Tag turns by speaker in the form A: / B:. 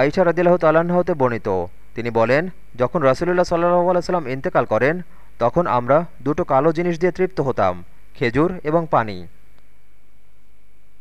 A: আইসা রদিল্লাহ তাল্লাহতে বর্ণিত। তিনি বলেন, যখন রাসুলুল্লাহ সাল্লাহ আলাইসাল্লাম ইন্তেকাল করেন, তখন আমরা দুটো কালো জিনিস দিয়ে তৃপ্ত হতাম, খেজুর এবং পানি।